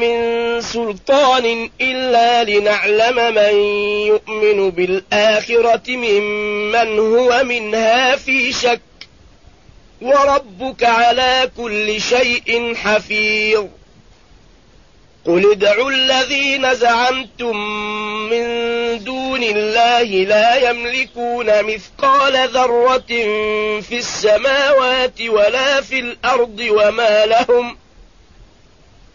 من سلطان إلا لنعلم من يؤمن بالآخرة ممن هو منها في شك. وربك على كل شيء حفيظ. قل ادعوا الذين زعمتم من دون الله لا يملكون مثقال ذرة في السماوات ولا في الأرض وما لهم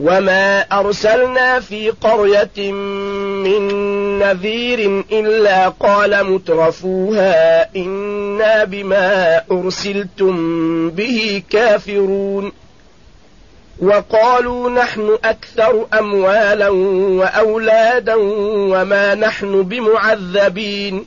وما أرسلنا في قرية من نذير إلا قال مترفوها إنا بما أرسلتم به كافرون وقالوا نحن أكثر أموالا وأولادا وما نحن بمعذبين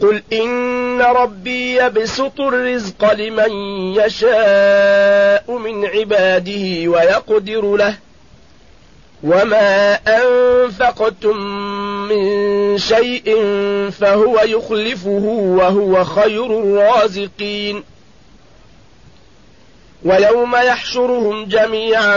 قل إن ربي يبسط الرزق لمن يشاء من عباده ويقدر له وما أنفقتم من شيء فهو يخلفه وهو خير الرازقين ويوم يحشرهم جميعا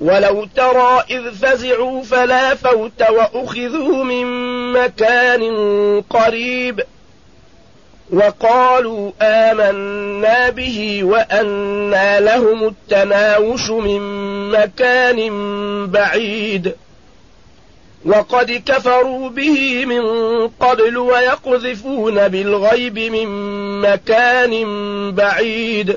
ولو ترى إذ فزعوا فلا فوت وأخذوا من مكان قريب وقالوا آمنا به وأنى لهم التناوش من مكان بعيد وقد كفروا به من قبل ويقذفون بالغيب من مكان بعيد